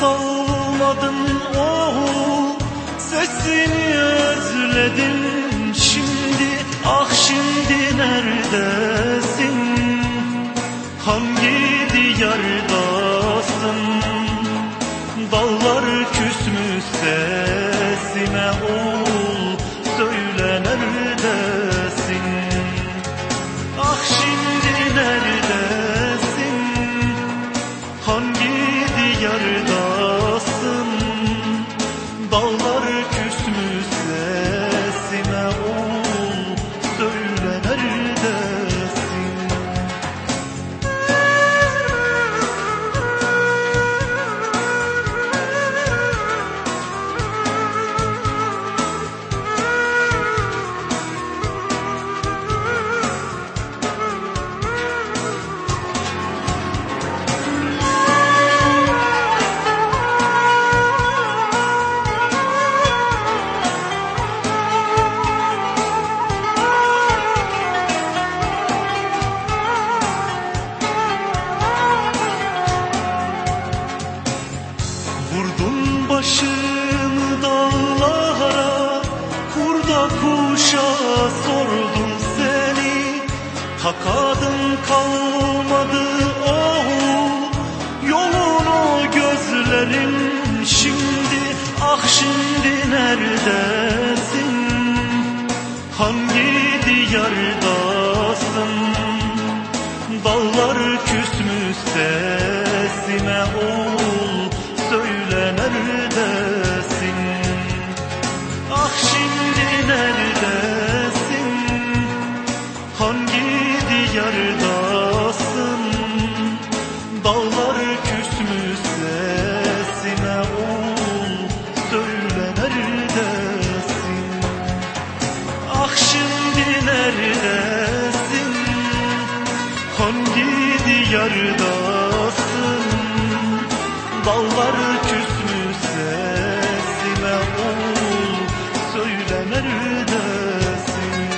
salmadın oh Sesini özledim şimdi ah şimdi neredesin? Hangi diyardasın? Dağlar küsmüş sesime oğul dalları Takadın kalmadı oh Yolunu gözlerin şimdi Ah şimdi neredesin? Hangi diyardasın? Dağlar küsmüş sesime oğul Hangi diyardasın Dağlar küsmüş sesime oğul Söyle neredesin?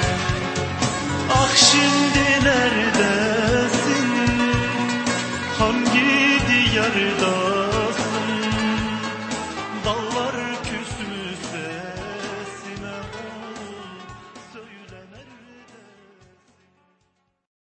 Ah şimdi neredesin? Hangi diyarda